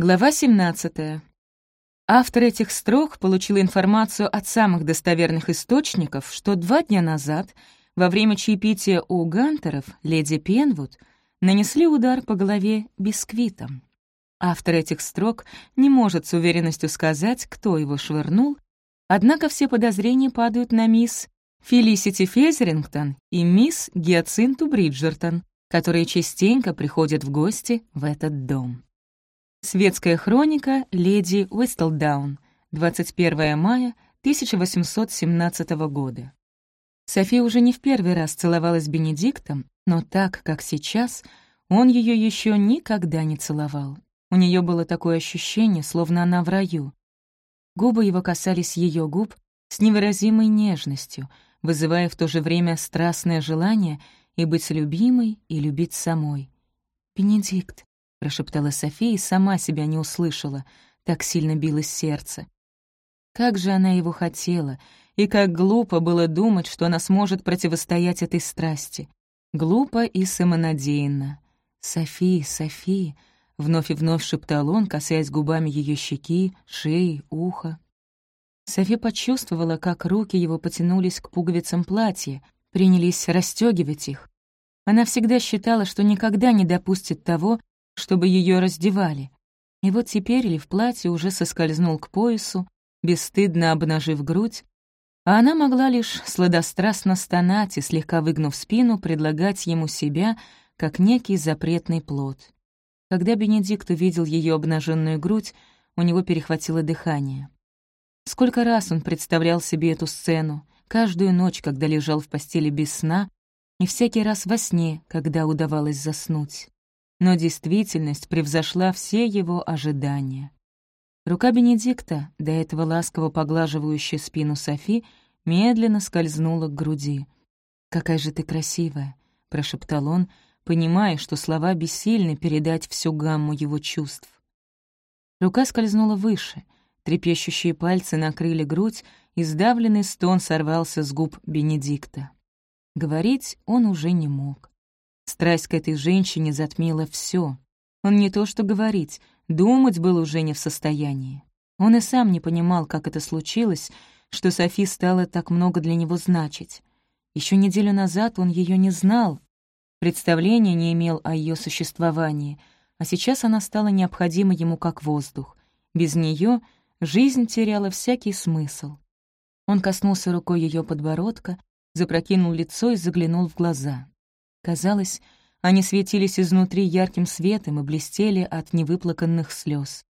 Глава 17. Автор этих строк получил информацию от самых достоверных источников, что два дня назад, во время чаепития у Гантеров, леди Пенвуд нанесли удар по голове бисквитом. Автор этих строк не может с уверенностью сказать, кто его швырнул, однако все подозрения падают на мисс Фелисити Фезерингтон и мисс Гиацинту Бриджертон, которые частенько приходят в гости в этот дом. Светская хроника леди Уистлдаун, 21 мая 1817 года. София уже не в первый раз целовалась с Бенедиктом, но так, как сейчас, он ее еще никогда не целовал. У нее было такое ощущение, словно она в раю. Губы его касались ее губ с невыразимой нежностью, вызывая в то же время страстное желание и быть любимой, и любить самой. «Бенедикт», — прошептала София и сама себя не услышала, так сильно билось сердце. Как же она его хотела, и как глупо было думать, что она сможет противостоять этой страсти. Глупо и самонадеянно. «Софи, Софи», — вновь и вновь шептал он, касаясь губами ее щеки, шеи, уха. София почувствовала, как руки его потянулись к пуговицам платья, принялись расстегивать их. Она всегда считала, что никогда не допустит того, чтобы ее раздевали. И вот теперь ли в платье уже соскользнул к поясу, бесстыдно обнажив грудь, а она могла лишь сладострастно стонать и, слегка выгнув спину, предлагать ему себя, как некий запретный плод. Когда Бенедикт увидел ее обнаженную грудь, у него перехватило дыхание. Сколько раз он представлял себе эту сцену, каждую ночь, когда лежал в постели без сна, и всякий раз во сне, когда удавалось заснуть но действительность превзошла все его ожидания. Рука Бенедикта, до этого ласково поглаживающая спину Софи, медленно скользнула к груди. «Какая же ты красивая!» — прошептал он, понимая, что слова бессильны передать всю гамму его чувств. Рука скользнула выше, трепещущие пальцы накрыли грудь, и сдавленный стон сорвался с губ Бенедикта. Говорить он уже не мог. Страсть к этой женщине затмила все. Он не то что говорить, думать был уже не в состоянии. Он и сам не понимал, как это случилось, что Софи стала так много для него значить. Еще неделю назад он ее не знал, представления не имел о ее существовании, а сейчас она стала необходима ему как воздух. Без нее жизнь теряла всякий смысл. Он коснулся рукой ее подбородка, запрокинул лицо и заглянул в глаза. Казалось, они светились изнутри ярким светом и блестели от невыплаканных слез.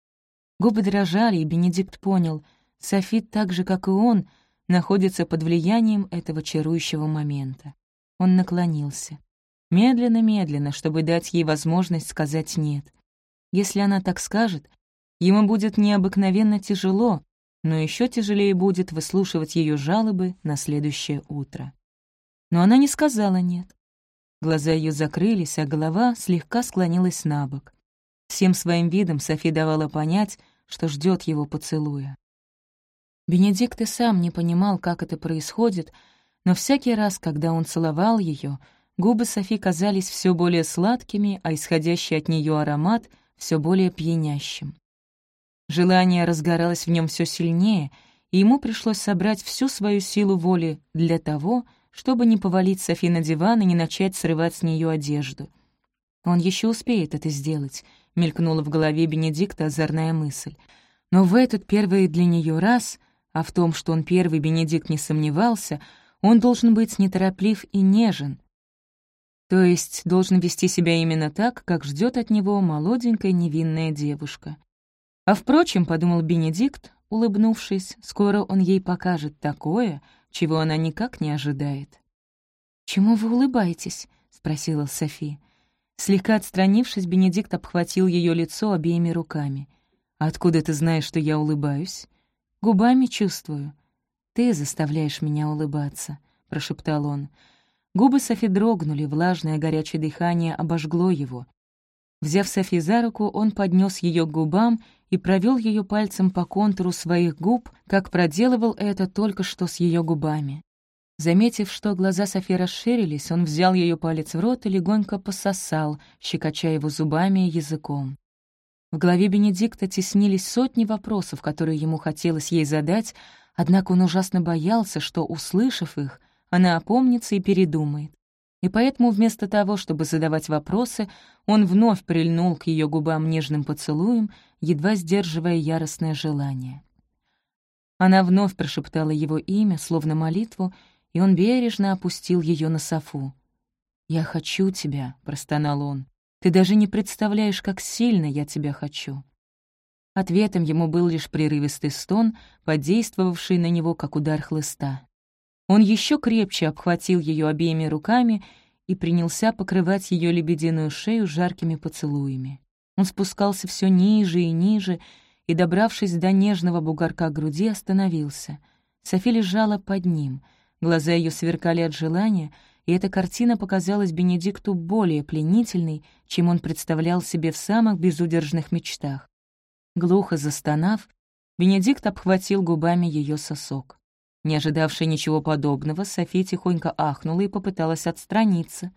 Губы дрожали, и Бенедикт понял, Софи, так же, как и он, находится под влиянием этого чарующего момента. Он наклонился. Медленно-медленно, чтобы дать ей возможность сказать «нет». Если она так скажет, ему будет необыкновенно тяжело, но еще тяжелее будет выслушивать ее жалобы на следующее утро. Но она не сказала «нет». Глаза ее закрылись, а голова слегка склонилась на бок. Всем своим видом Софи давала понять, что ждет его поцелуя. Бенедикт и сам не понимал, как это происходит, но всякий раз, когда он целовал ее, губы Софи казались все более сладкими, а исходящий от нее аромат — все более пьянящим. Желание разгоралось в нем все сильнее, и ему пришлось собрать всю свою силу воли для того, чтобы не повалить Софи на диван и не начать срывать с нее одежду. «Он еще успеет это сделать», — мелькнула в голове Бенедикта озорная мысль. Но в этот первый для нее раз, а в том, что он первый Бенедикт не сомневался, он должен быть нетороплив и нежен, то есть должен вести себя именно так, как ждет от него молоденькая невинная девушка. А впрочем, — подумал Бенедикт, улыбнувшись, — скоро он ей покажет такое, чего она никак не ожидает. «Чему вы улыбаетесь?» — спросила Софи. Слегка отстранившись, Бенедикт обхватил ее лицо обеими руками. «Откуда ты знаешь, что я улыбаюсь?» «Губами чувствую». «Ты заставляешь меня улыбаться», — прошептал он. Губы Софи дрогнули, влажное горячее дыхание обожгло его. Взяв Софи за руку, он поднес ее к губам и провел ее пальцем по контуру своих губ, как проделывал это только что с ее губами. Заметив, что глаза Софи расширились, он взял ее палец в рот и легонько пососал, щекоча его зубами и языком. В голове Бенедикта теснились сотни вопросов, которые ему хотелось ей задать, однако он ужасно боялся, что, услышав их, она опомнится и передумает. И поэтому вместо того, чтобы задавать вопросы, он вновь прильнул к ее губам нежным поцелуем, едва сдерживая яростное желание. Она вновь прошептала его имя, словно молитву, и он бережно опустил ее на софу. «Я хочу тебя», — простонал он. «Ты даже не представляешь, как сильно я тебя хочу». Ответом ему был лишь прерывистый стон, подействовавший на него, как удар хлыста. Он еще крепче обхватил ее обеими руками и принялся покрывать ее лебединую шею жаркими поцелуями. Он спускался все ниже и ниже, и, добравшись до нежного бугорка груди, остановился. Софи лежала под ним, глаза ее сверкали от желания, и эта картина показалась Бенедикту более пленительной, чем он представлял себе в самых безудержных мечтах. Глухо застонав, Бенедикт обхватил губами ее сосок. Не ожидавшая ничего подобного, София тихонько ахнула и попыталась отстраниться.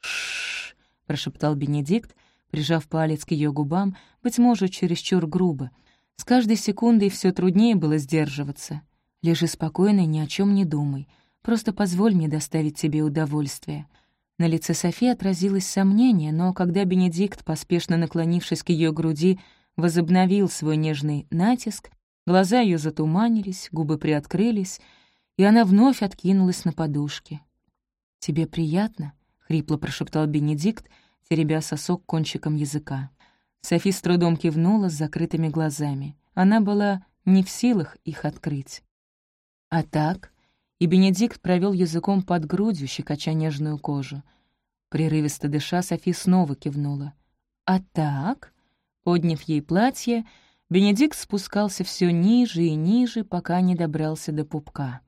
«Ш-ш-ш», прошептал Бенедикт, прижав палец к ее губам, быть может, чересчур грубо. С каждой секундой все труднее было сдерживаться. «Лежи спокойно и ни о чем не думай. Просто позволь мне доставить тебе удовольствие». На лице Софии отразилось сомнение, но когда Бенедикт, поспешно наклонившись к ее груди, возобновил свой нежный натиск, Глаза ее затуманились, губы приоткрылись, и она вновь откинулась на подушке. «Тебе приятно?» — хрипло прошептал Бенедикт, теребя сосок кончиком языка. Софи с трудом кивнула с закрытыми глазами. Она была не в силах их открыть. А так, и Бенедикт провел языком под грудью, щекоча нежную кожу. Прерывисто дыша, Софи снова кивнула. А так, подняв ей платье, Бенедикт спускался все ниже и ниже, пока не добрался до пупка.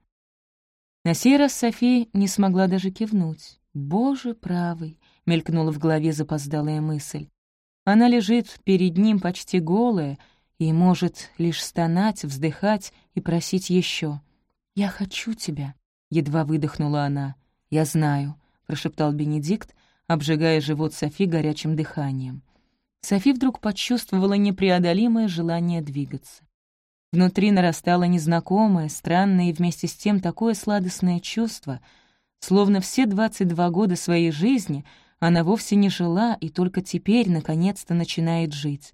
На сей раз София не смогла даже кивнуть. «Боже правый!» — мелькнула в голове запоздалая мысль. Она лежит перед ним почти голая и может лишь стонать, вздыхать и просить еще. «Я хочу тебя», — едва выдохнула она. «Я знаю», — прошептал Бенедикт, обжигая живот Софи горячим дыханием. Софи вдруг почувствовала непреодолимое желание двигаться. Внутри нарастало незнакомое, странное и вместе с тем такое сладостное чувство, словно все 22 года своей жизни она вовсе не жила и только теперь, наконец-то, начинает жить.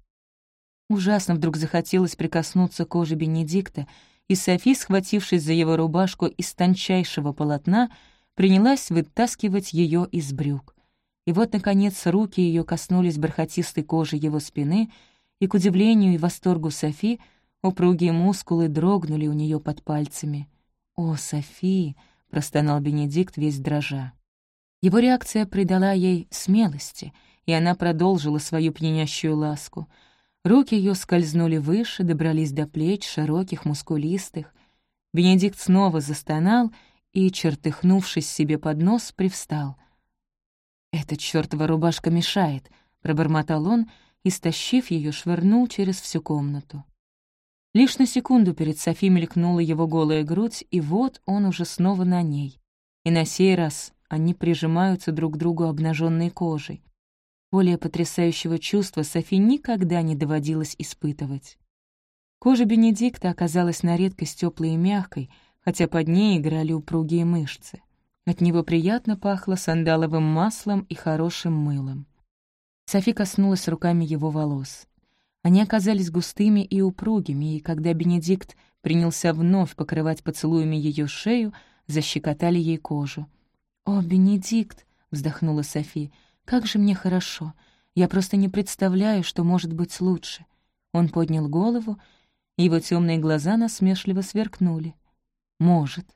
Ужасно вдруг захотелось прикоснуться к коже Бенедикта, и Софи, схватившись за его рубашку из тончайшего полотна, принялась вытаскивать ее из брюк. И вот, наконец, руки ее коснулись бархатистой кожи его спины, и, к удивлению и восторгу Софи, упругие мускулы дрогнули у нее под пальцами. «О, Софи!» — простонал Бенедикт весь дрожа. Его реакция придала ей смелости, и она продолжила свою пьянящую ласку. Руки ее скользнули выше, добрались до плеч, широких, мускулистых. Бенедикт снова застонал и, чертыхнувшись себе под нос, привстал — «Эта чёртова рубашка мешает», — пробормотал он и, стащив ее, швырнул через всю комнату. Лишь на секунду перед Софи мелькнула его голая грудь, и вот он уже снова на ней. И на сей раз они прижимаются друг к другу обнаженной кожей. Более потрясающего чувства Софи никогда не доводилось испытывать. Кожа Бенедикта оказалась на редкость теплой и мягкой, хотя под ней играли упругие мышцы. От него приятно пахло сандаловым маслом и хорошим мылом. Софи коснулась руками его волос. Они оказались густыми и упругими, и когда Бенедикт принялся вновь покрывать поцелуями ее шею, защекотали ей кожу. «О, Бенедикт!» — вздохнула Софи. «Как же мне хорошо! Я просто не представляю, что может быть лучше!» Он поднял голову, его темные глаза насмешливо сверкнули. «Может.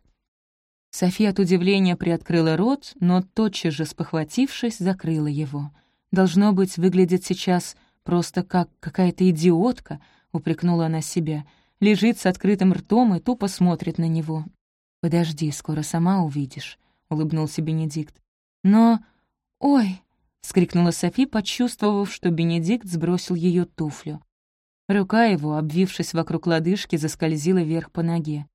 София от удивления приоткрыла рот, но тотчас же, спохватившись, закрыла его. «Должно быть, выглядит сейчас просто как какая-то идиотка», — упрекнула она себя. Лежит с открытым ртом и тупо смотрит на него. «Подожди, скоро сама увидишь», — улыбнулся Бенедикт. «Но... Ой!» — вскрикнула Софи, почувствовав, что Бенедикт сбросил ее туфлю. Рука его, обвившись вокруг лодыжки, заскользила вверх по ноге.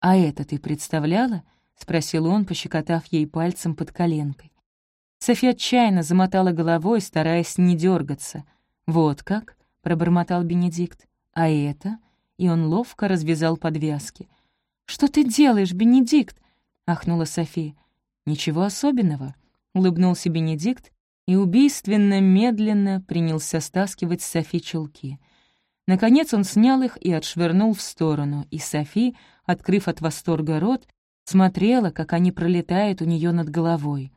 «А это ты представляла?» — спросил он, пощекотав ей пальцем под коленкой. София отчаянно замотала головой, стараясь не дергаться. «Вот как?» — пробормотал Бенедикт. «А это?» И он ловко развязал подвязки. «Что ты делаешь, Бенедикт?» — ахнула София. «Ничего особенного», — улыбнулся Бенедикт и убийственно медленно принялся стаскивать с Софи чулки. Наконец он снял их и отшвырнул в сторону, и Софи, открыв от восторга рот, смотрела, как они пролетают у нее над головой.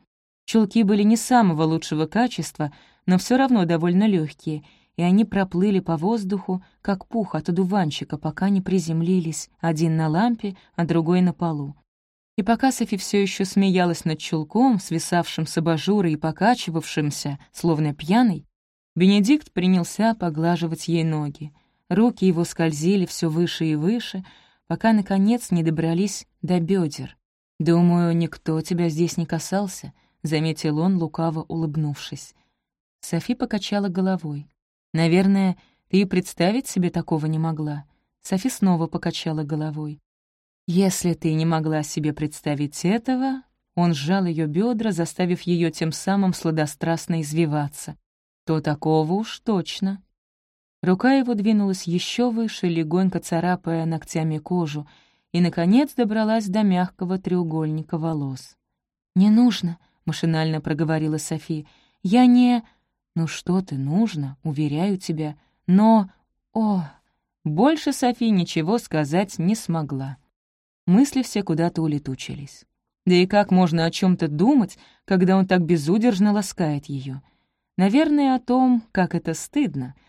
Чулки были не самого лучшего качества, но все равно довольно легкие, и они проплыли по воздуху, как пух от одуванчика, пока не приземлились, один на лампе, а другой на полу. И пока Софи все еще смеялась над чулком, свисавшим с абажура и покачивавшимся, словно пьяный, Бенедикт принялся поглаживать ей ноги. Руки его скользили все выше и выше, пока, наконец, не добрались до бедер. «Думаю, никто тебя здесь не касался», — заметил он, лукаво улыбнувшись. Софи покачала головой. «Наверное, ты и представить себе такого не могла». Софи снова покачала головой. «Если ты не могла себе представить этого...» Он сжал ее бедра, заставив ее тем самым сладострастно извиваться. «То такого уж точно». Рука его двинулась еще выше, легонько царапая ногтями кожу, и, наконец, добралась до мягкого треугольника волос. «Не нужно», — машинально проговорила Софи. «Я не...» «Ну что ты, нужно, уверяю тебя. Но... О...» Больше Софи ничего сказать не смогла. Мысли все куда-то улетучились. Да и как можно о чем то думать, когда он так безудержно ласкает ее? Наверное, о том, как это стыдно —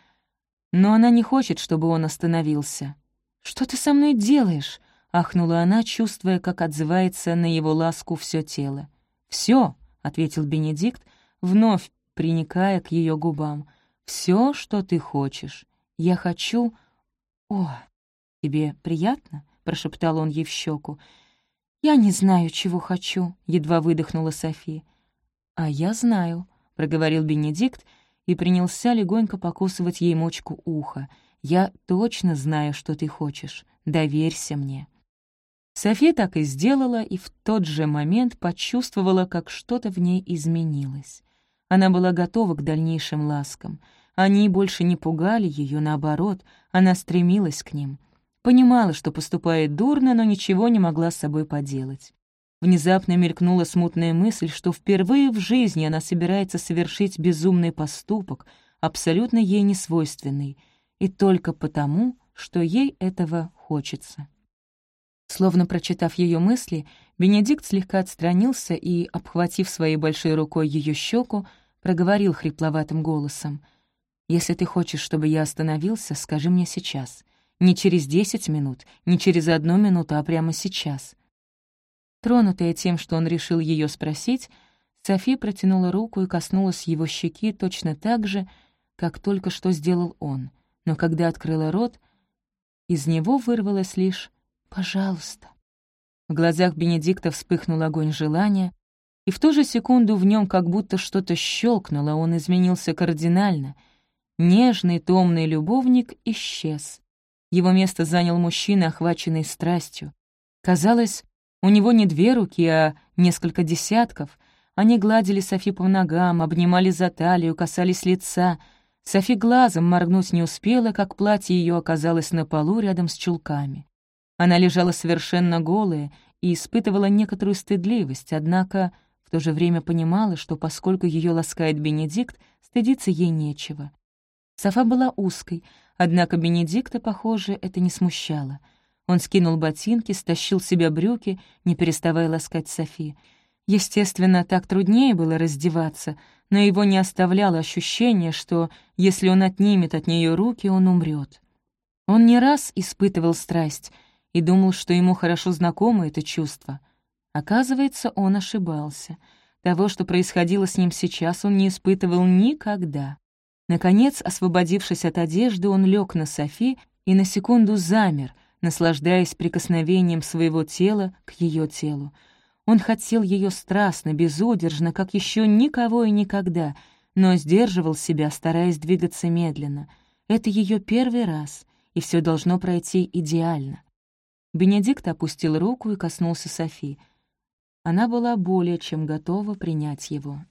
но она не хочет, чтобы он остановился. «Что ты со мной делаешь?» — ахнула она, чувствуя, как отзывается на его ласку все тело. Все, ответил Бенедикт, вновь приникая к ее губам. Все, что ты хочешь. Я хочу... О, тебе приятно?» — прошептал он ей в щеку. «Я не знаю, чего хочу», — едва выдохнула София. «А я знаю», — проговорил Бенедикт, — и принялся легонько покусывать ей мочку уха. «Я точно знаю, что ты хочешь. Доверься мне». София так и сделала, и в тот же момент почувствовала, как что-то в ней изменилось. Она была готова к дальнейшим ласкам. Они больше не пугали ее, наоборот, она стремилась к ним. Понимала, что поступает дурно, но ничего не могла с собой поделать. Внезапно мелькнула смутная мысль, что впервые в жизни она собирается совершить безумный поступок, абсолютно ей несвойственный, и только потому, что ей этого хочется. Словно прочитав ее мысли, Бенедикт слегка отстранился и, обхватив своей большой рукой ее щеку, проговорил хрипловатым голосом. «Если ты хочешь, чтобы я остановился, скажи мне сейчас. Не через десять минут, не через одну минуту, а прямо сейчас. Тронутая тем, что он решил ее спросить, Софи протянула руку и коснулась его щеки точно так же, как только что сделал он. Но когда открыла рот, из него вырвалось лишь «пожалуйста». В глазах Бенедикта вспыхнул огонь желания, и в ту же секунду в нем как будто что-то щелкнуло, он изменился кардинально. Нежный, томный любовник исчез. Его место занял мужчина, охваченный страстью. Казалось, у него не две руки, а несколько десятков. Они гладили Софи по ногам, обнимали за талию, касались лица. Софи глазом моргнуть не успела, как платье ее оказалось на полу рядом с чулками. Она лежала совершенно голая и испытывала некоторую стыдливость, однако в то же время понимала, что поскольку ее ласкает Бенедикт, стыдиться ей нечего. Софа была узкой, однако Бенедикта, похоже, это не смущало — он скинул ботинки, стащил себе брюки, не переставая ласкать Софи. Естественно, так труднее было раздеваться, но его не оставляло ощущение, что если он отнимет от нее руки, он умрет. Он не раз испытывал страсть и думал, что ему хорошо знакомо это чувство. Оказывается, он ошибался. Того, что происходило с ним сейчас, он не испытывал никогда. Наконец, освободившись от одежды, он лег на Софи и на секунду замер, наслаждаясь прикосновением своего тела к ее телу. Он хотел ее страстно, безудержно, как еще никого и никогда, но сдерживал себя, стараясь двигаться медленно. Это ее первый раз, и все должно пройти идеально. Бенедикт опустил руку и коснулся Софи. Она была более чем готова принять его.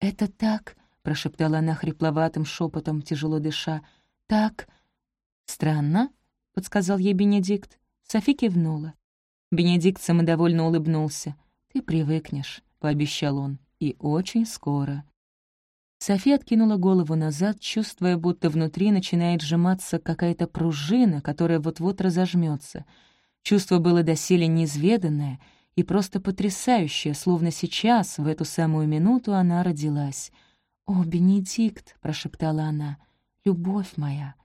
«Это так», — прошептала она хрипловатым шепотом, тяжело дыша, «Так странно», — подсказал ей Бенедикт. Софи кивнула. Бенедикт самодовольно улыбнулся. «Ты привыкнешь», — пообещал он, — «и очень скоро». Софи откинула голову назад, чувствуя, будто внутри начинает сжиматься какая-то пружина, которая вот-вот разожмется. Чувство было доселе неизведанное и просто потрясающее, словно сейчас, в эту самую минуту, она родилась. «О, Бенедикт!» — прошептала она. «Любовь моя!»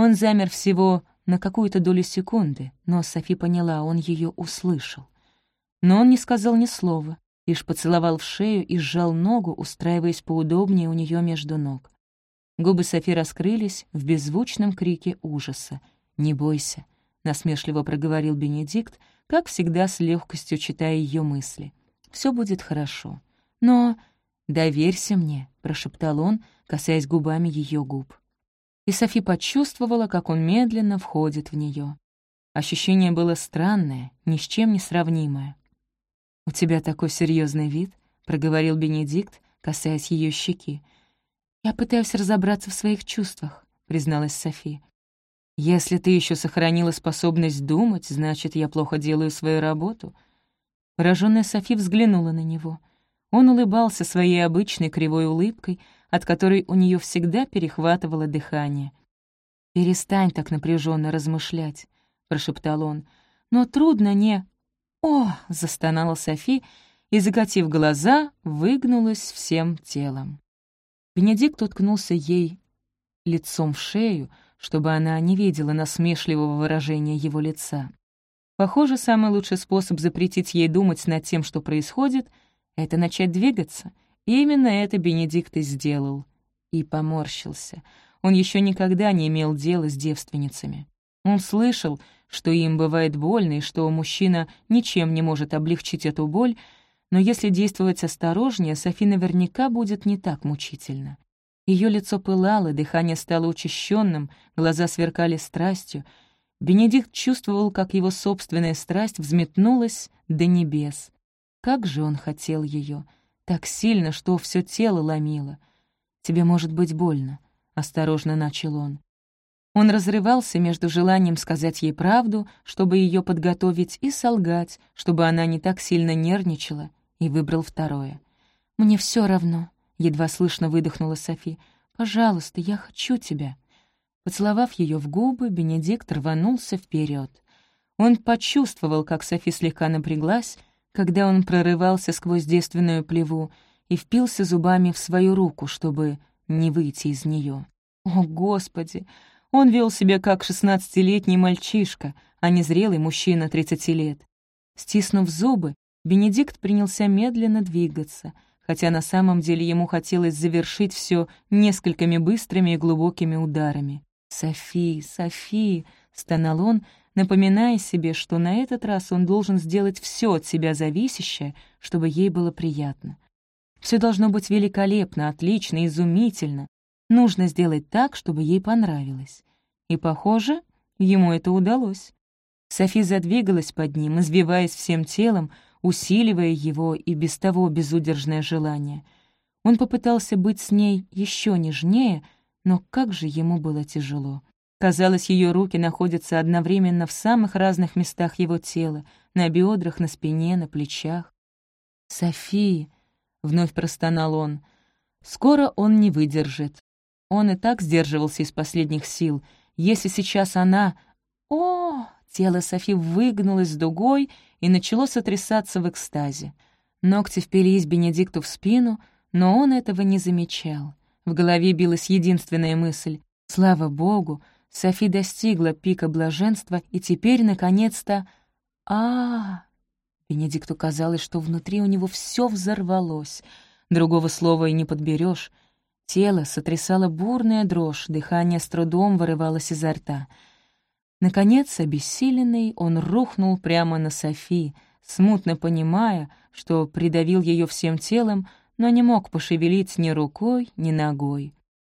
Он замер всего на какую-то долю секунды, но Софи поняла, он ее услышал. Но он не сказал ни слова, лишь поцеловал в шею и сжал ногу, устраиваясь поудобнее у нее между ног. Губы Софи раскрылись в беззвучном крике ужаса. «Не бойся», — насмешливо проговорил Бенедикт, как всегда с легкостью читая ее мысли. Все будет хорошо. Но доверься мне», — прошептал он, касаясь губами ее губ и Софи почувствовала, как он медленно входит в нее. Ощущение было странное, ни с чем не сравнимое. «У тебя такой серьезный вид», — проговорил Бенедикт, касаясь ее щеки. «Я пытаюсь разобраться в своих чувствах», — призналась Софи. «Если ты еще сохранила способность думать, значит, я плохо делаю свою работу». Пораженная Софи взглянула на него. Он улыбался своей обычной кривой улыбкой, от которой у нее всегда перехватывало дыхание. «Перестань так напряженно размышлять», — прошептал он. «Но трудно не...» «О!» — застонала Софи и, закатив глаза, выгнулась всем телом. Бенедикт уткнулся ей лицом в шею, чтобы она не видела насмешливого выражения его лица. Похоже, самый лучший способ запретить ей думать над тем, что происходит, — это начать двигаться — именно это Бенедикт и сделал. И поморщился. Он еще никогда не имел дела с девственницами. Он слышал, что им бывает больно и что мужчина ничем не может облегчить эту боль, но если действовать осторожнее, Софи наверняка будет не так мучительно. Ее лицо пылало, дыхание стало учащенным, глаза сверкали страстью. Бенедикт чувствовал, как его собственная страсть взметнулась до небес. Как же он хотел ее! Так сильно, что все тело ломило. «Тебе может быть больно», — осторожно начал он. Он разрывался между желанием сказать ей правду, чтобы ее подготовить, и солгать, чтобы она не так сильно нервничала, и выбрал второе. «Мне все равно», — едва слышно выдохнула Софи. «Пожалуйста, я хочу тебя». Поцеловав ее в губы, Бенедикт рванулся вперед. Он почувствовал, как Софи слегка напряглась, когда он прорывался сквозь девственную плеву и впился зубами в свою руку, чтобы не выйти из нее. О, Господи! Он вел себя как шестнадцатилетний мальчишка, а не зрелый мужчина тридцати лет. Стиснув зубы, Бенедикт принялся медленно двигаться, хотя на самом деле ему хотелось завершить все несколькими быстрыми и глубокими ударами. «Софи, Софи!» — стонал он, напоминая себе, что на этот раз он должен сделать все от себя зависящее, чтобы ей было приятно. Все должно быть великолепно, отлично, изумительно. Нужно сделать так, чтобы ей понравилось. И, похоже, ему это удалось. Софи задвигалась под ним, избиваясь всем телом, усиливая его и без того безудержное желание. Он попытался быть с ней еще нежнее, но как же ему было тяжело. Казалось, ее руки находятся одновременно в самых разных местах его тела, на бедрах, на спине, на плечах. «Софи!» — вновь простонал он. «Скоро он не выдержит. Он и так сдерживался из последних сил. Если сейчас она... О!» Тело Софи выгнулось дугой и начало сотрясаться в экстазе. Ногти впились Бенедикту в спину, но он этого не замечал. В голове билась единственная мысль. «Слава Богу!» Софи достигла пика блаженства, и теперь, наконец-то... а, Бенедикту казалось, что внутри у него все взорвалось. Другого слова и не подберешь. Тело сотрясало бурная дрожь, дыхание с трудом вырывалось изо рта. Наконец, обессиленный, он рухнул прямо на Софи, смутно понимая, что придавил ее всем телом, но не мог пошевелить ни рукой, ни ногой.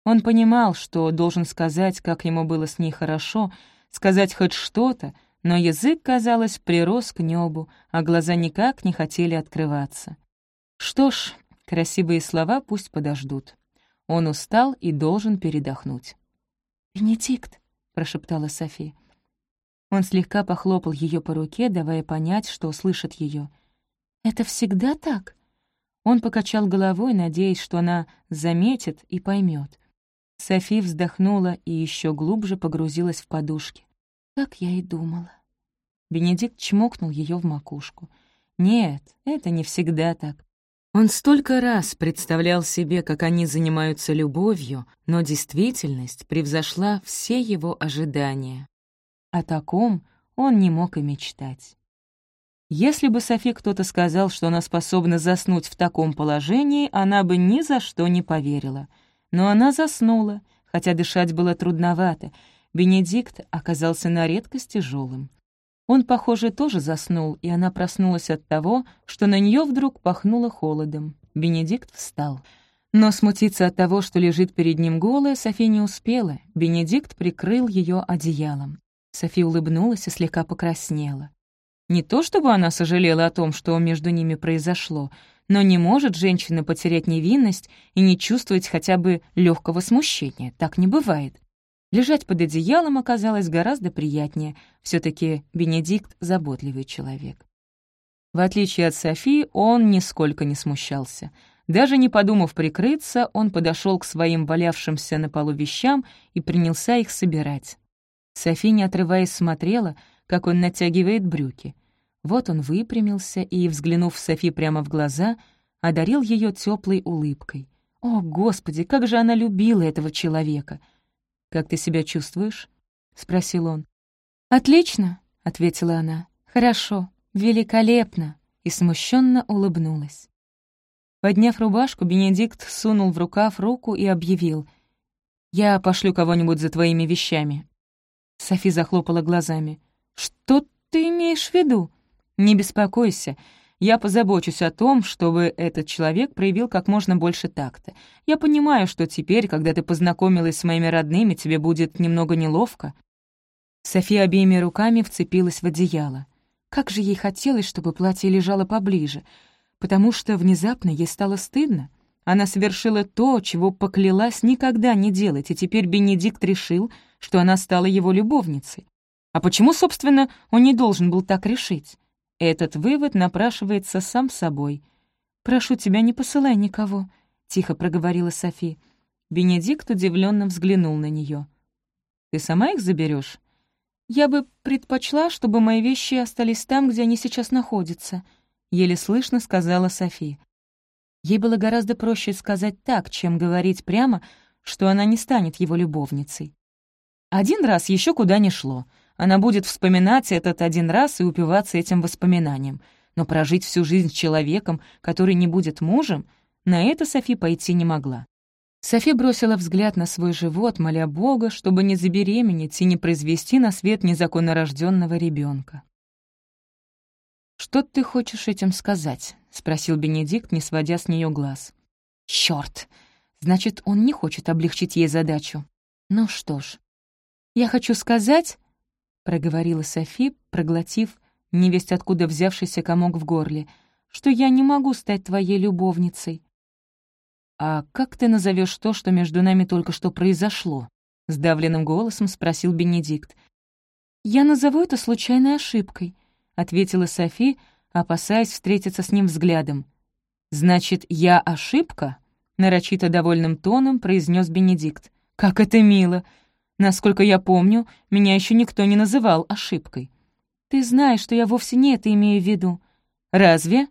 Он понимал, что должен сказать, как ему было с ней хорошо, сказать хоть что-то, но язык, казалось, прирос к небу, а глаза никак не хотели открываться. Что ж, красивые слова пусть подождут. Он устал и должен передохнуть. «Бенедикт», — прошептала Софи. Он слегка похлопал ее по руке, давая понять, что слышит ее. «Это всегда так?» Он покачал головой, надеясь, что она заметит и поймет. Софи вздохнула и еще глубже погрузилась в подушки. «Как я и думала». Бенедикт чмокнул ее в макушку. «Нет, это не всегда так. Он столько раз представлял себе, как они занимаются любовью, но действительность превзошла все его ожидания. О таком он не мог и мечтать. Если бы Софи кто-то сказал, что она способна заснуть в таком положении, она бы ни за что не поверила. Но она заснула, хотя дышать было трудновато. Бенедикт оказался на редкость тяжелым. Он, похоже, тоже заснул, и она проснулась от того, что на нее вдруг пахнуло холодом. Бенедикт встал. Но смутиться от того, что лежит перед ним голая, Софи не успела. Бенедикт прикрыл ее одеялом. Софи улыбнулась и слегка покраснела. Не то чтобы она сожалела о том, что между ними произошло, но не может женщина потерять невинность и не чувствовать хотя бы легкого смущения. Так не бывает. Лежать под одеялом оказалось гораздо приятнее. все таки Бенедикт — заботливый человек. В отличие от Софии, он нисколько не смущался. Даже не подумав прикрыться, он подошел к своим валявшимся на полу вещам и принялся их собирать. Софи, не отрываясь, смотрела, как он натягивает брюки. Вот он выпрямился и, взглянув Софи прямо в глаза, одарил ее теплой улыбкой. О, Господи, как же она любила этого человека! «Как ты себя чувствуешь?» — спросил он. «Отлично», — ответила она. «Хорошо, великолепно», и смущенно улыбнулась. Подняв рубашку, Бенедикт сунул в рукав руку и объявил. «Я пошлю кого-нибудь за твоими вещами». Софи захлопала глазами. «Что ты имеешь в виду?» «Не беспокойся. Я позабочусь о том, чтобы этот человек проявил как можно больше такта. Я понимаю, что теперь, когда ты познакомилась с моими родными, тебе будет немного неловко». София обеими руками вцепилась в одеяло. Как же ей хотелось, чтобы платье лежало поближе, потому что внезапно ей стало стыдно. Она совершила то, чего поклялась никогда не делать, и теперь Бенедикт решил, что она стала его любовницей. А почему, собственно, он не должен был так решить? Этот вывод напрашивается сам собой. «Прошу тебя, не посылай никого», — тихо проговорила Софи. Бенедикт удивленно взглянул на нее. «Ты сама их заберешь? «Я бы предпочла, чтобы мои вещи остались там, где они сейчас находятся», — еле слышно сказала Софи. Ей было гораздо проще сказать так, чем говорить прямо, что она не станет его любовницей. Один раз еще куда ни шло. Она будет вспоминать этот один раз и упиваться этим воспоминанием. Но прожить всю жизнь с человеком, который не будет мужем, на это Софи пойти не могла. Софи бросила взгляд на свой живот, моля Бога, чтобы не забеременеть и не произвести на свет незаконнорожденного ребенка. «Что ты хочешь этим сказать?» — спросил Бенедикт, не сводя с нее глаз. «Чёрт! Значит, он не хочет облегчить ей задачу. Ну что ж, я хочу сказать, проговорила Софи, проглотив невесть откуда взявшийся комок в горле, что я не могу стать твоей любовницей. «А как ты назовешь то, что между нами только что произошло?» — сдавленным голосом спросил Бенедикт. «Я назову это случайной ошибкой», — ответила Софи, опасаясь встретиться с ним взглядом. «Значит, я ошибка?» — нарочито довольным тоном произнес Бенедикт. «Как это мило! Насколько я помню, меня еще никто не называл ошибкой. Ты знаешь, что я вовсе не это имею в виду. Разве?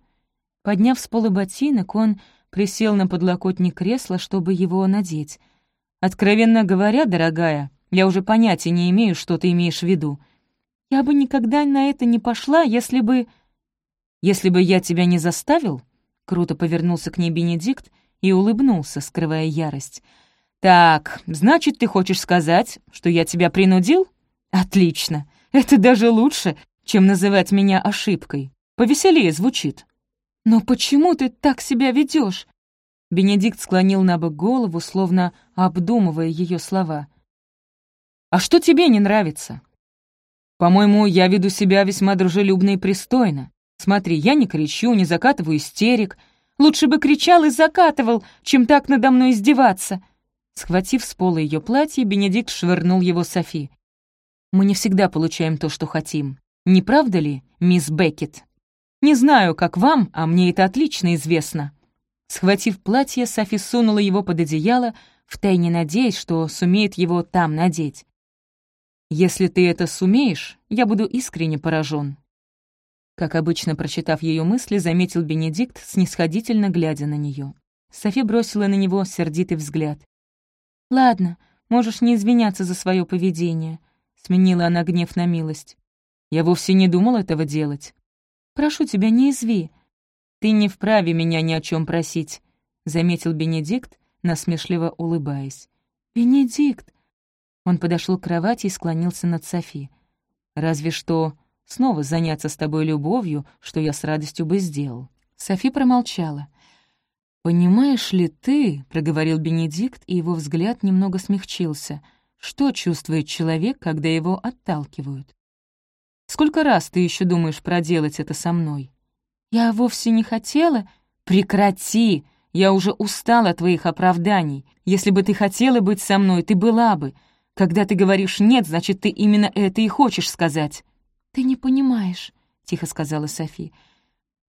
Подняв с пола ботинок, он присел на подлокотник кресла, чтобы его надеть. Откровенно говоря, дорогая, я уже понятия не имею, что ты имеешь в виду. Я бы никогда на это не пошла, если бы... Если бы я тебя не заставил? Круто повернулся к ней Бенедикт и улыбнулся, скрывая ярость — «Так, значит, ты хочешь сказать, что я тебя принудил? Отлично. Это даже лучше, чем называть меня ошибкой. Повеселее звучит». «Но почему ты так себя ведешь? Бенедикт склонил на бок голову, словно обдумывая ее слова. «А что тебе не нравится?» «По-моему, я веду себя весьма дружелюбно и пристойно. Смотри, я не кричу, не закатываю истерик. Лучше бы кричал и закатывал, чем так надо мной издеваться», Схватив с пола ее платье, Бенедикт швырнул его Софи. «Мы не всегда получаем то, что хотим. Не правда ли, мисс Беккет? Не знаю, как вам, а мне это отлично известно». Схватив платье, Софи сунула его под одеяло, втайне надеясь, что сумеет его там надеть. «Если ты это сумеешь, я буду искренне поражен. Как обычно, прочитав ее мысли, заметил Бенедикт, снисходительно глядя на нее. Софи бросила на него сердитый взгляд. «Ладно, можешь не извиняться за свое поведение», — сменила она гнев на милость. «Я вовсе не думал этого делать. Прошу тебя, не изви. Ты не вправе меня ни о чем просить», — заметил Бенедикт, насмешливо улыбаясь. «Бенедикт!» Он подошел к кровати и склонился над Софи. «Разве что снова заняться с тобой любовью, что я с радостью бы сделал». Софи промолчала. «Понимаешь ли ты, — проговорил Бенедикт, и его взгляд немного смягчился, — что чувствует человек, когда его отталкивают? Сколько раз ты еще думаешь проделать это со мной?» «Я вовсе не хотела...» «Прекрати! Я уже устала от твоих оправданий. Если бы ты хотела быть со мной, ты была бы. Когда ты говоришь «нет», значит, ты именно это и хочешь сказать». «Ты не понимаешь», — тихо сказала Софи.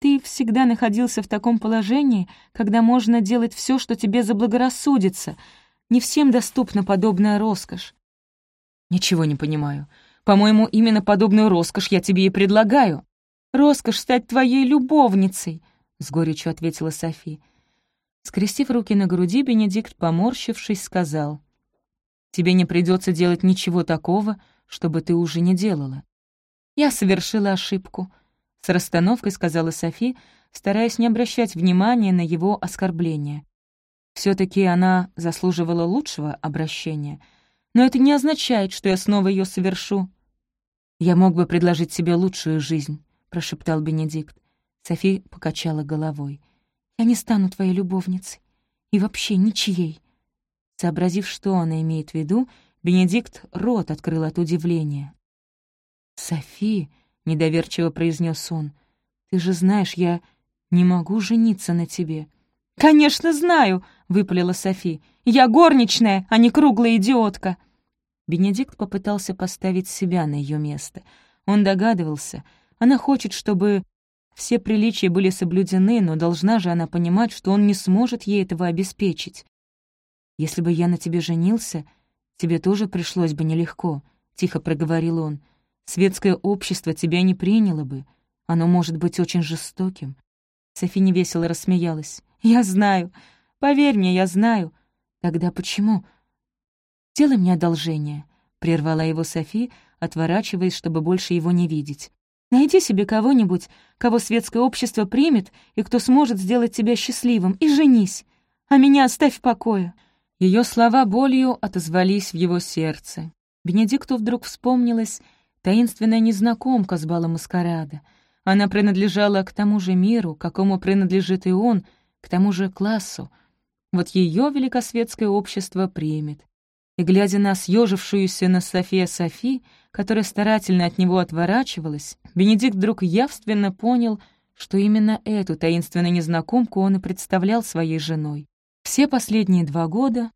«Ты всегда находился в таком положении, когда можно делать все, что тебе заблагорассудится. Не всем доступна подобная роскошь». «Ничего не понимаю. По-моему, именно подобную роскошь я тебе и предлагаю». «Роскошь стать твоей любовницей», — с горечью ответила Софи. Скрестив руки на груди, Бенедикт, поморщившись, сказал, «Тебе не придется делать ничего такого, чтобы ты уже не делала. «Я совершила ошибку», — с расстановкой сказала Софи, стараясь не обращать внимания на его оскорбление. все таки она заслуживала лучшего обращения, но это не означает, что я снова ее совершу. «Я мог бы предложить себе лучшую жизнь», — прошептал Бенедикт. Софи покачала головой. «Я не стану твоей любовницей. И вообще ничьей». Сообразив, что она имеет в виду, Бенедикт рот открыл от удивления. «Софи», — недоверчиво произнес он, — «ты же знаешь, я не могу жениться на тебе». «Конечно, знаю», — выпалила Софи. «Я горничная, а не круглая идиотка». Бенедикт попытался поставить себя на ее место. Он догадывался, она хочет, чтобы все приличия были соблюдены, но должна же она понимать, что он не сможет ей этого обеспечить. «Если бы я на тебе женился, тебе тоже пришлось бы нелегко», — тихо проговорил он. Светское общество тебя не приняло бы. Оно может быть очень жестоким». Софи невесело рассмеялась. «Я знаю. Поверь мне, я знаю. Тогда почему?» «Делай мне одолжение», — прервала его Софи, отворачиваясь, чтобы больше его не видеть. «Найди себе кого-нибудь, кого светское общество примет и кто сможет сделать тебя счастливым, и женись. А меня оставь в покое». Ее слова болью отозвались в его сердце. Бенедикту вдруг вспомнилось, таинственная незнакомка с бала маскарада. Она принадлежала к тому же миру, какому принадлежит и он, к тому же классу. Вот ее великосветское общество примет. И, глядя на съежившуюся на София Софи, которая старательно от него отворачивалась, Бенедикт вдруг явственно понял, что именно эту таинственную незнакомку он и представлял своей женой. Все последние два года,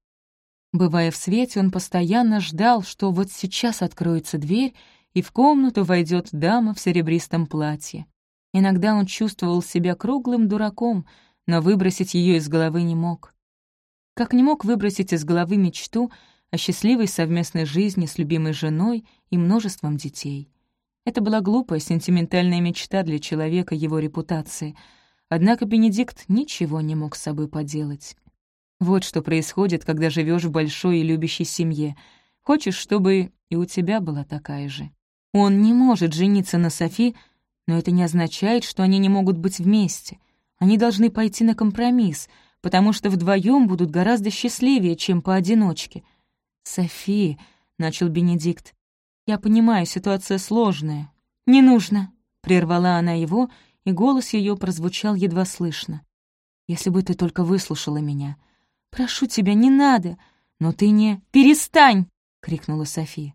бывая в свете, он постоянно ждал, что вот сейчас откроется дверь, и в комнату войдет дама в серебристом платье. Иногда он чувствовал себя круглым дураком, но выбросить ее из головы не мог. Как не мог выбросить из головы мечту о счастливой совместной жизни с любимой женой и множеством детей. Это была глупая, сентиментальная мечта для человека его репутации, однако Бенедикт ничего не мог с собой поделать. Вот что происходит, когда живешь в большой и любящей семье. Хочешь, чтобы и у тебя была такая же. Он не может жениться на Софи, но это не означает, что они не могут быть вместе. Они должны пойти на компромисс, потому что вдвоем будут гораздо счастливее, чем поодиночке. «Софи», — начал Бенедикт, — «я понимаю, ситуация сложная». «Не нужно», — прервала она его, и голос ее прозвучал едва слышно. «Если бы ты только выслушала меня. Прошу тебя, не надо, но ты не...» «Перестань!» — крикнула София.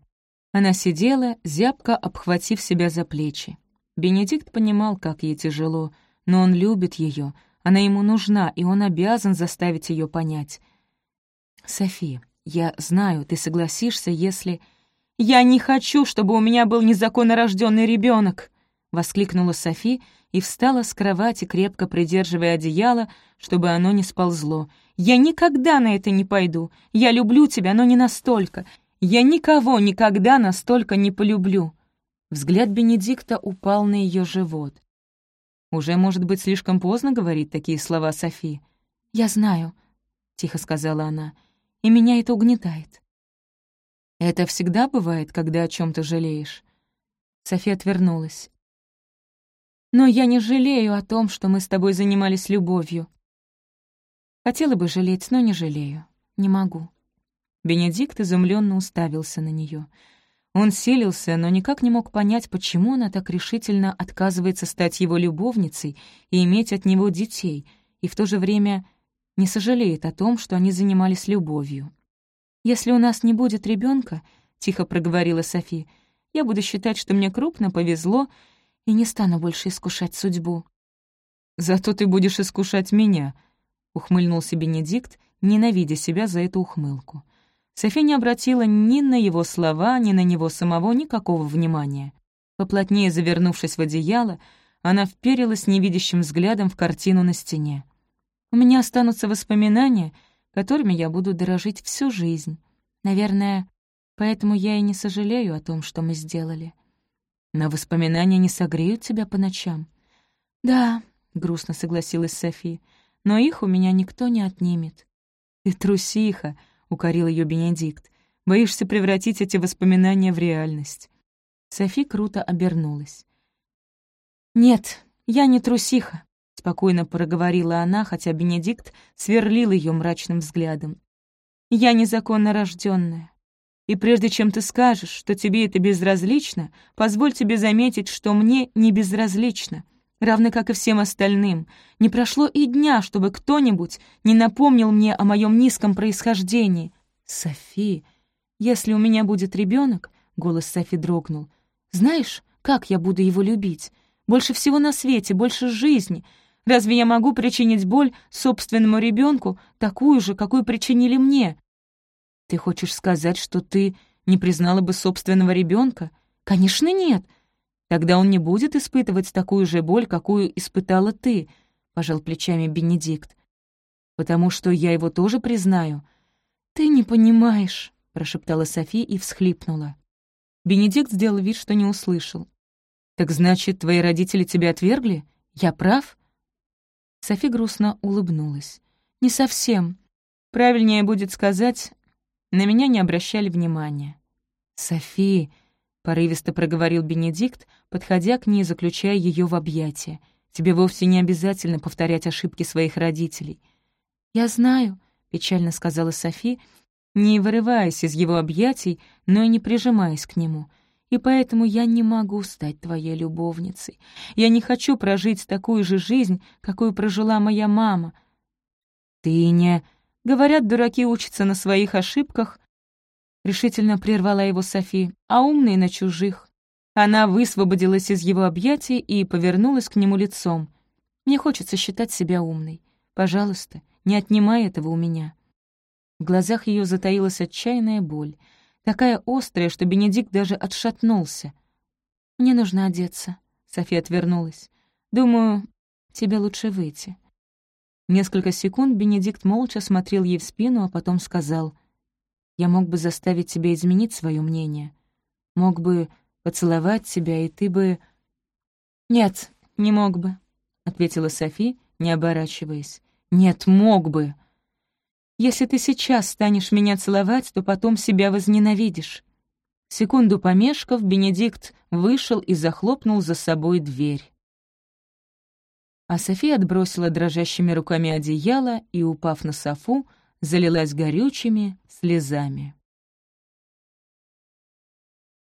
Она сидела, зябко обхватив себя за плечи. Бенедикт понимал, как ей тяжело, но он любит ее, она ему нужна, и он обязан заставить ее понять. «Софи, я знаю, ты согласишься, если...» «Я не хочу, чтобы у меня был незаконно рожденный ребенок!» — воскликнула Софи и встала с кровати, крепко придерживая одеяло, чтобы оно не сползло. «Я никогда на это не пойду. Я люблю тебя, но не настолько. Я никого никогда настолько не полюблю». Взгляд Бенедикта упал на ее живот. «Уже, может быть, слишком поздно говорить такие слова Софи?» «Я знаю», — тихо сказала она, — «и меня это угнетает». Это всегда бывает, когда о чем то жалеешь. София отвернулась. Но я не жалею о том, что мы с тобой занимались любовью. Хотела бы жалеть, но не жалею. Не могу. Бенедикт изумленно уставился на нее. Он силился, но никак не мог понять, почему она так решительно отказывается стать его любовницей и иметь от него детей, и в то же время не сожалеет о том, что они занимались любовью. «Если у нас не будет ребенка, тихо проговорила Софи, «я буду считать, что мне крупно повезло и не стану больше искушать судьбу». «Зато ты будешь искушать меня», — ухмыльнулся Бенедикт, ненавидя себя за эту ухмылку. Софи не обратила ни на его слова, ни на него самого никакого внимания. Поплотнее завернувшись в одеяло, она вперилась невидящим взглядом в картину на стене. «У меня останутся воспоминания», которыми я буду дорожить всю жизнь. Наверное, поэтому я и не сожалею о том, что мы сделали. Но воспоминания не согреют тебя по ночам. «Да», — грустно согласилась Софи, — «но их у меня никто не отнимет». «Ты трусиха», — укорил ее Бенедикт. «Боишься превратить эти воспоминания в реальность». Софи круто обернулась. «Нет, я не трусиха спокойно проговорила она, хотя Бенедикт сверлил ее мрачным взглядом. «Я незаконно рожденная. И прежде чем ты скажешь, что тебе это безразлично, позволь тебе заметить, что мне не безразлично, равно как и всем остальным. Не прошло и дня, чтобы кто-нибудь не напомнил мне о моем низком происхождении. Софи, если у меня будет ребенок, голос Софи дрогнул, знаешь, как я буду его любить? Больше всего на свете, больше жизни. Разве я могу причинить боль собственному ребенку, такую же, какую причинили мне? Ты хочешь сказать, что ты не признала бы собственного ребенка? Конечно, нет. Тогда он не будет испытывать такую же боль, какую испытала ты, пожал плечами Бенедикт. Потому что я его тоже признаю. Ты не понимаешь, прошептала Софи и всхлипнула. Бенедикт сделал вид, что не услышал. «Так значит, твои родители тебя отвергли? Я прав?» Софи грустно улыбнулась. «Не совсем. Правильнее будет сказать, на меня не обращали внимания». «Софи», — порывисто проговорил Бенедикт, подходя к ней, заключая ее в объятия, «тебе вовсе не обязательно повторять ошибки своих родителей». «Я знаю», — печально сказала Софи, не вырываясь из его объятий, но и не прижимаясь к нему и поэтому я не могу стать твоей любовницей. Я не хочу прожить такую же жизнь, какую прожила моя мама. Ты не... Говорят, дураки учатся на своих ошибках. Решительно прервала его Софи, а умные на чужих. Она высвободилась из его объятий и повернулась к нему лицом. Мне хочется считать себя умной. Пожалуйста, не отнимай этого у меня. В глазах ее затаилась отчаянная боль — такая острая, что Бенедикт даже отшатнулся. «Мне нужно одеться», — София отвернулась. «Думаю, тебе лучше выйти». Несколько секунд Бенедикт молча смотрел ей в спину, а потом сказал, «Я мог бы заставить тебя изменить свое мнение. Мог бы поцеловать тебя, и ты бы...» «Нет, не мог бы», — ответила Софи, не оборачиваясь. «Нет, мог бы», если ты сейчас станешь меня целовать, то потом себя возненавидишь». Секунду помешков, Бенедикт вышел и захлопнул за собой дверь. А София отбросила дрожащими руками одеяло и, упав на софу, залилась горючими слезами.